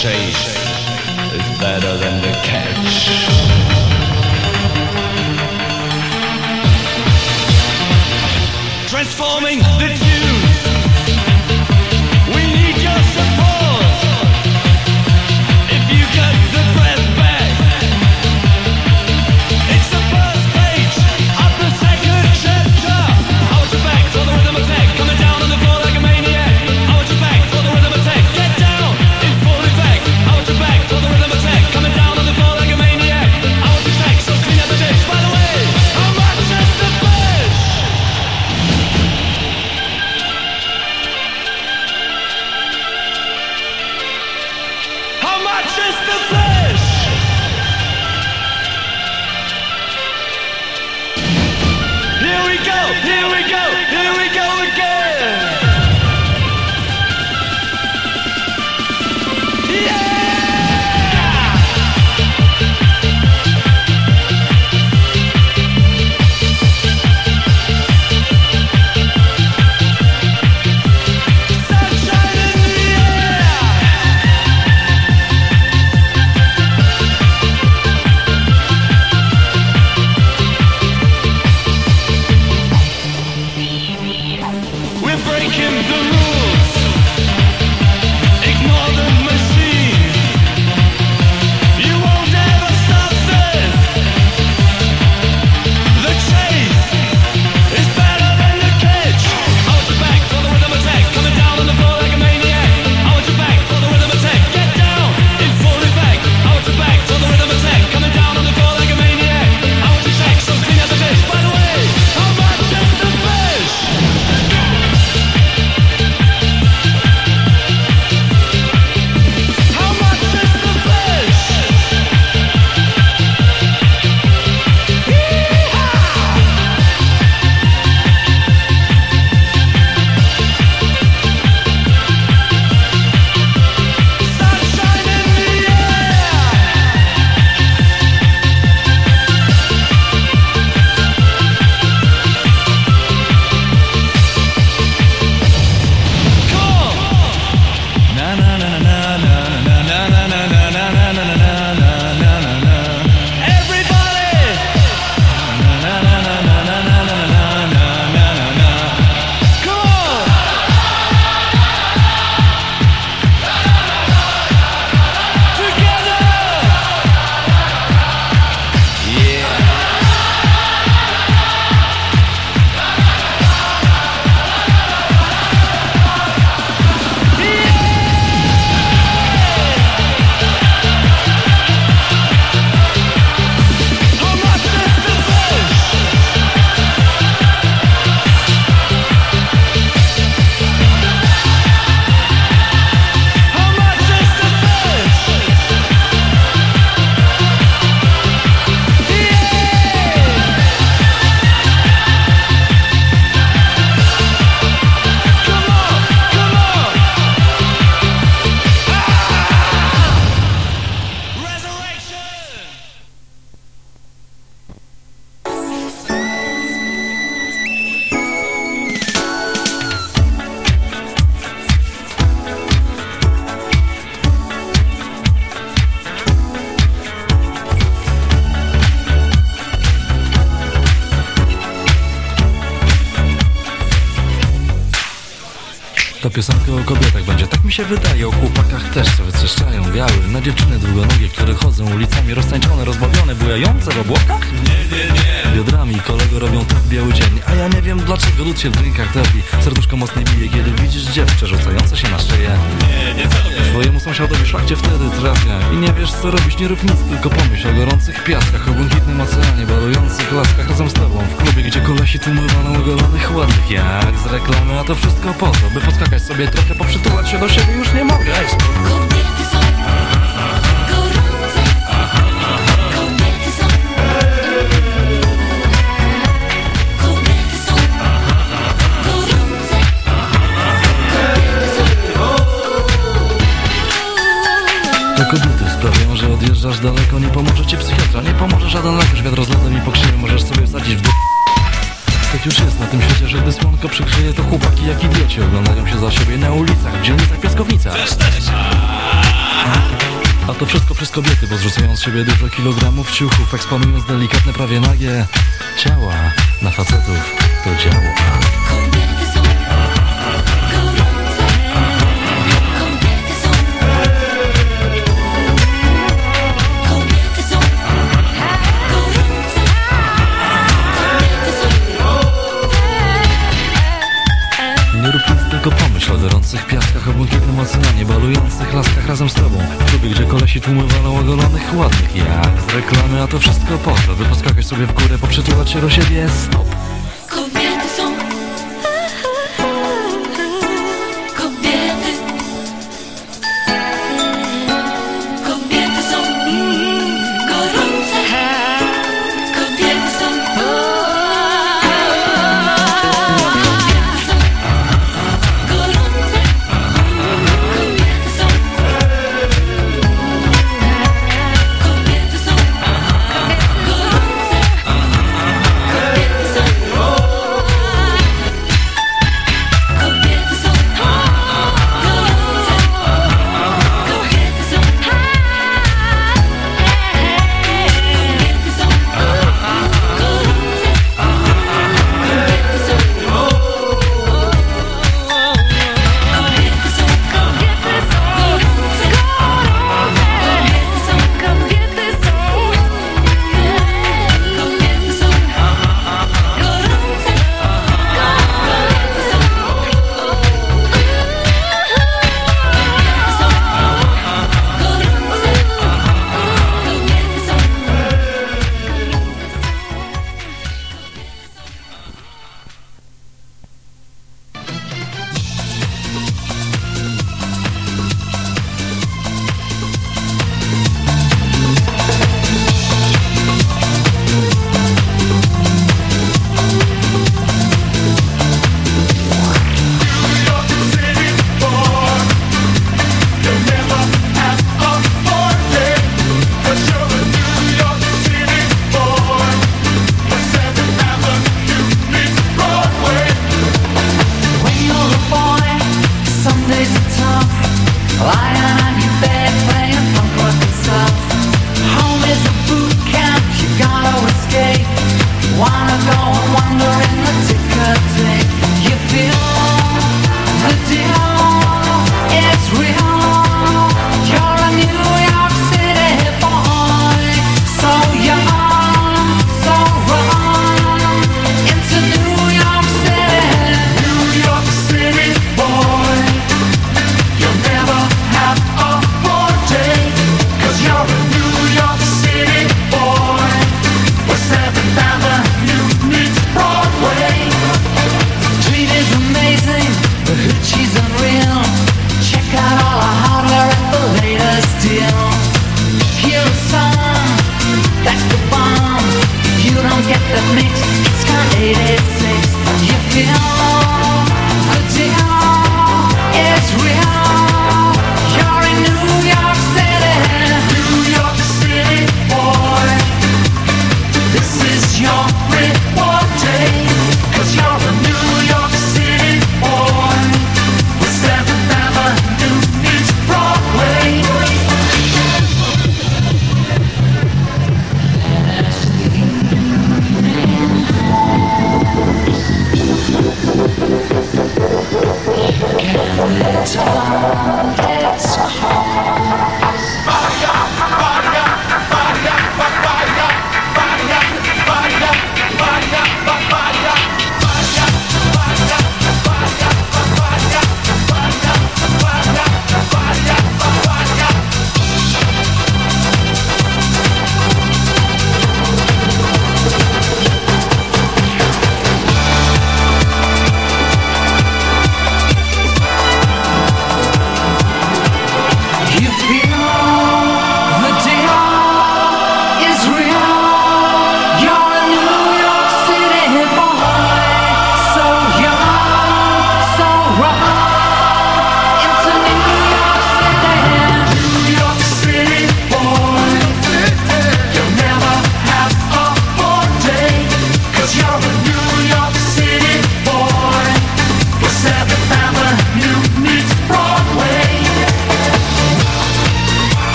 chase is better than the catch. Transforming breaking the rules. Mi się wydaje O chłopakach też co wytrzeszczają. Biały Na dziewczyny długonogie, które chodzą ulicami Roztańczone, rozbawione, bujające w obłokach? Nie, nie, nie. Biodrami kolego robią tak biały dzień A ja nie wiem dlaczego lud się w drinkach topi Serduszko mocniej bije, kiedy widzisz dziewczę Rzucające się na szyję. Nie, nie, co Twojemu sąsiadowi szlak cię wtedy trafia. I nie wiesz co robić, nie rób nic Tylko pomyśl o gorących piaskach O błękitnym oceanie, balujących laskach Razem z tobą w klubie, gdzie kolesi tłumywaną ogolonych ładnych Jak z reklamy, a to wszystko po to By podskakać sobie trochę, poprzytulać się do siebie Już nie mogę. Kobiety Dojeżdżasz daleko, nie pomoże ci psychiatra Nie pomoże żaden lekarz, wiatr rozlotem i pokrzywy Możesz sobie wsadzić w d... Tak już jest na tym świecie, że gdy słonko przygrzeje To chłopaki jak idioci oglądają się za siebie na ulicach W dzielnicach, piaskownicach. A to wszystko przez kobiety, bo zrzucają z siebie dużo kilogramów ciuchów, eksponując delikatne, prawie nagie ciała. Na facetów, to działa. Kobiety są Szwaderących piaskach, o błękitnym oceanie Balujących laskach razem z tobą W klubie, gdzie kolesi tłumy walą ogolonych ładnych Jak z reklamy, a to wszystko po to By poskakać sobie w górę, poprzytulać się do siebie Stop!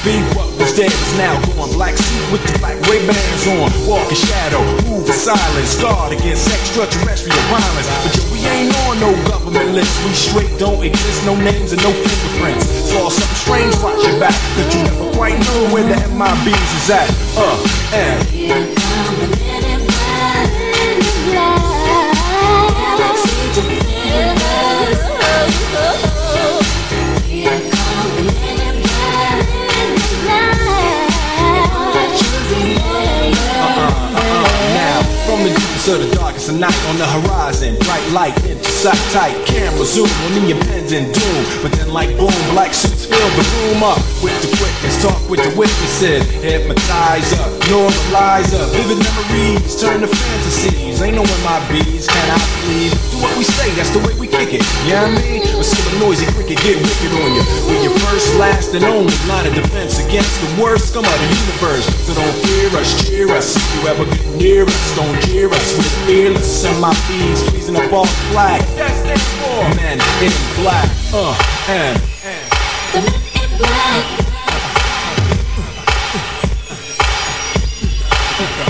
Be what was dead is now gone. Black suit with the black Ray-Bans on, walk in shadow, move in silence, guard against extraterrestrial violence. But yo, we ain't on no government list, we straight don't exist, no names and no fingerprints. Saw something strange, watch your back, But you never quite know where the MIBs is at. Uh, and. Here come the. From the deepest the of night on the horizon, bright light into sight tight, camera zoom on the impending doom. But then, like boom, black suits fill the room up with the quickness, talk with the witnesses, hypnotize up, normalize up, vivid memories turn to fantasies. Ain't no MIBs, can I believe? Do what we say, that's the way we kick it. Yeah, I mean, or see a noisy cricket get wicked on you. We're your first, last, and only line of defense against the worst scum of the universe. So don't fear us, cheer us. If you ever get near us, don't jeer us. We're fearless, MIBs, freezing up all flag. That stands for men in black. Uh, and, and. The men in black.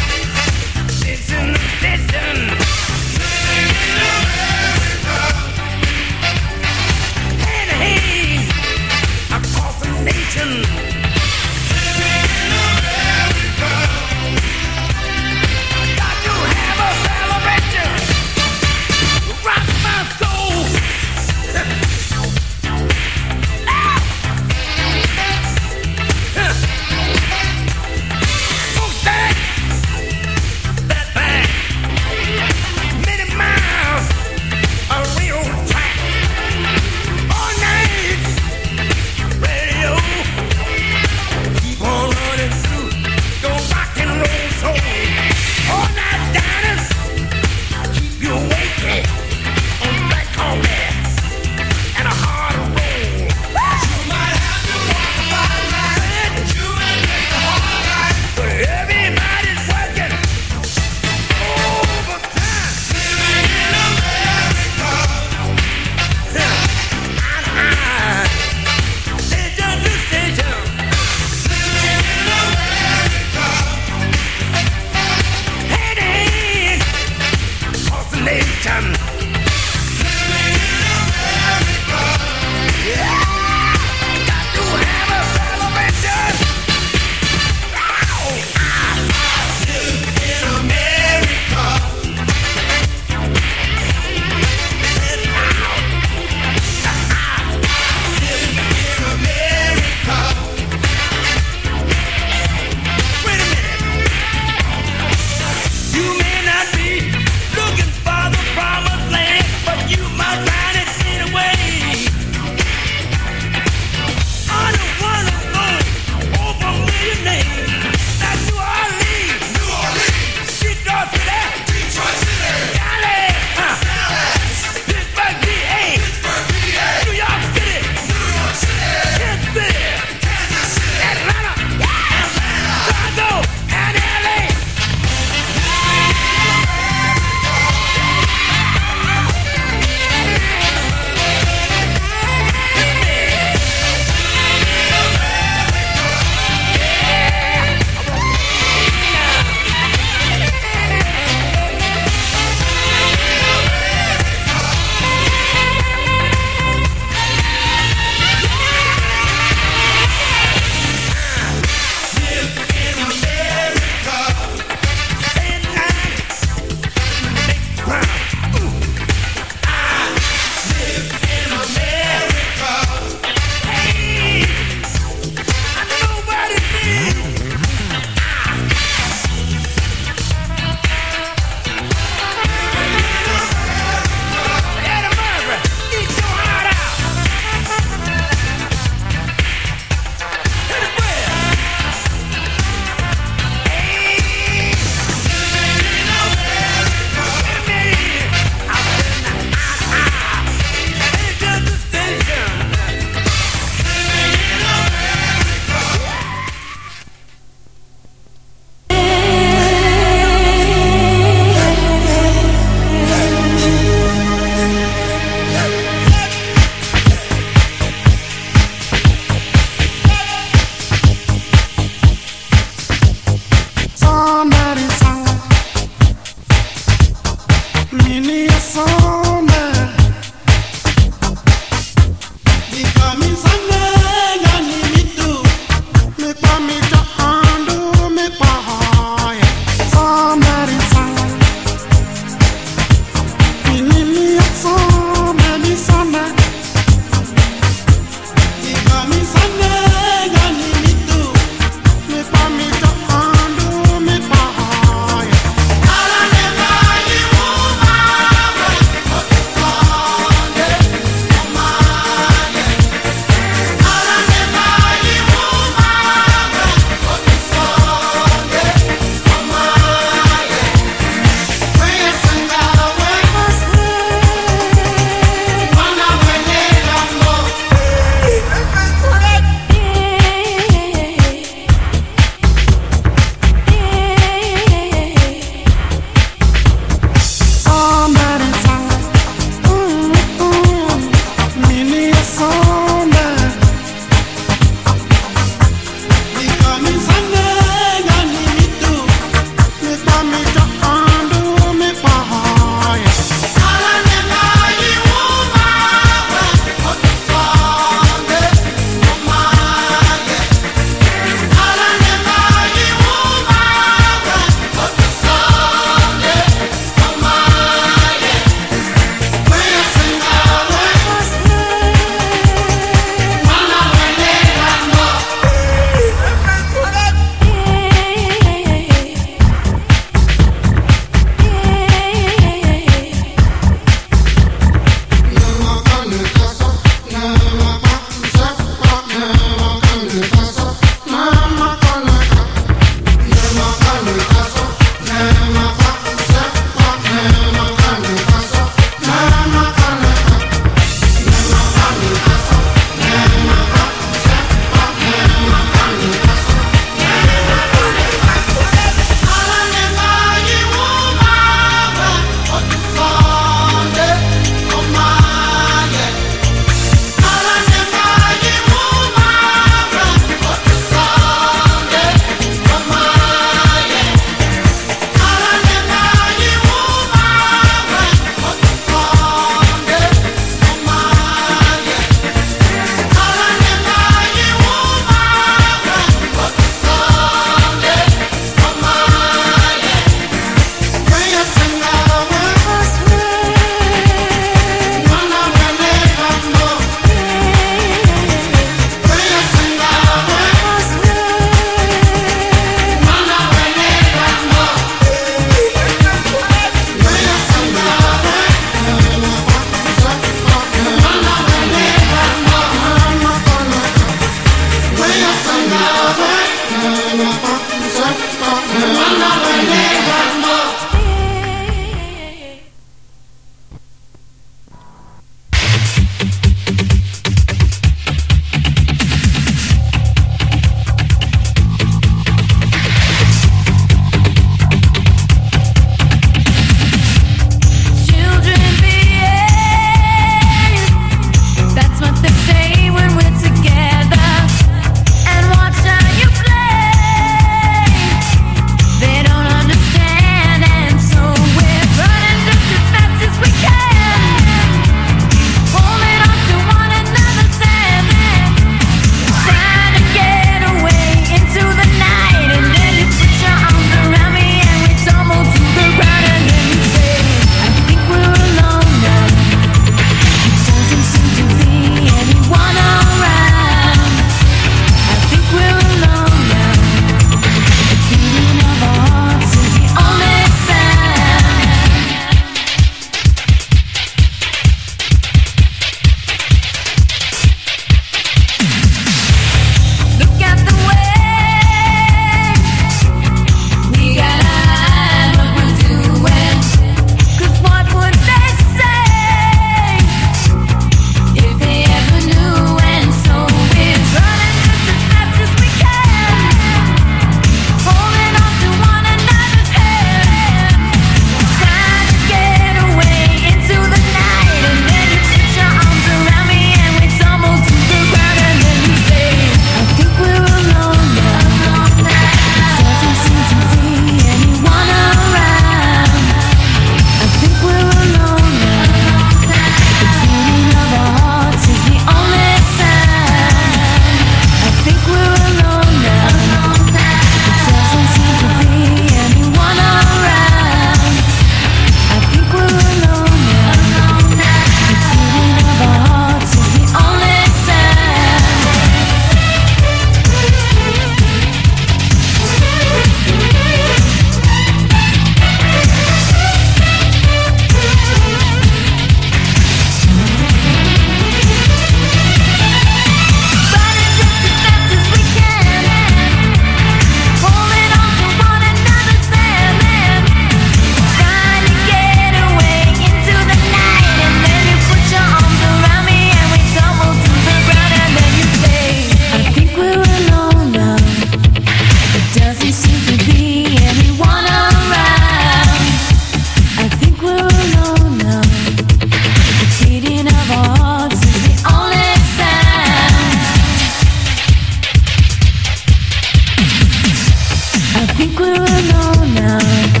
think we're alone now.